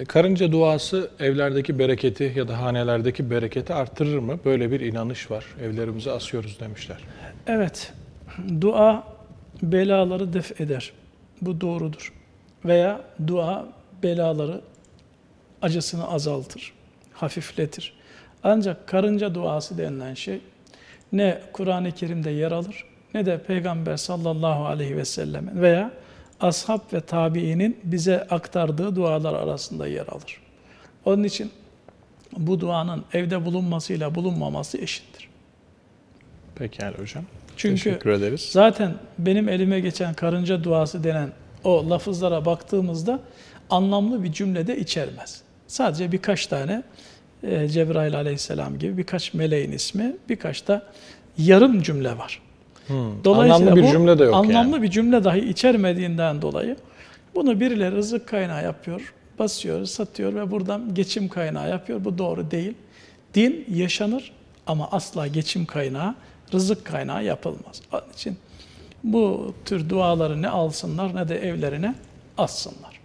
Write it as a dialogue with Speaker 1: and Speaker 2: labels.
Speaker 1: E, Karınca duası evlerdeki bereketi ya da hanelerdeki bereketi artırır mı? Böyle bir inanış var. Evlerimize asıyoruz demişler.
Speaker 2: Evet, dua belaları def eder. Bu doğrudur. Veya dua belaları acısını azaltır, hafifletir. Ancak karınca duası denilen şey ne Kur'an-ı Kerim'de yer alır ne de Peygamber sallallahu aleyhi ve sellemin veya ashab ve tabiinin bize aktardığı dualar arasında yer alır. Onun için bu duanın evde bulunmasıyla bulunmaması eşittir.
Speaker 1: Pekala hocam.
Speaker 2: Çünkü
Speaker 1: Teşekkür ederiz.
Speaker 2: Zaten benim elime geçen karınca duası denen o lafızlara baktığımızda anlamlı bir cümlede içermez. Sadece birkaç tane e, Cebrail aleyhisselam gibi birkaç meleğin ismi, birkaç da yarım cümle var.
Speaker 1: Hmm. Anlamlı bir
Speaker 2: bu
Speaker 1: cümle de yok
Speaker 2: anlamlı
Speaker 1: yani.
Speaker 2: bir cümle dahi içermediğinden dolayı bunu birileri rızık kaynağı yapıyor, basıyor, satıyor ve buradan geçim kaynağı yapıyor. Bu doğru değil. Din yaşanır ama asla geçim kaynağı, rızık kaynağı yapılmaz. Onun için bu tür duaları ne alsınlar ne de evlerine assınlar.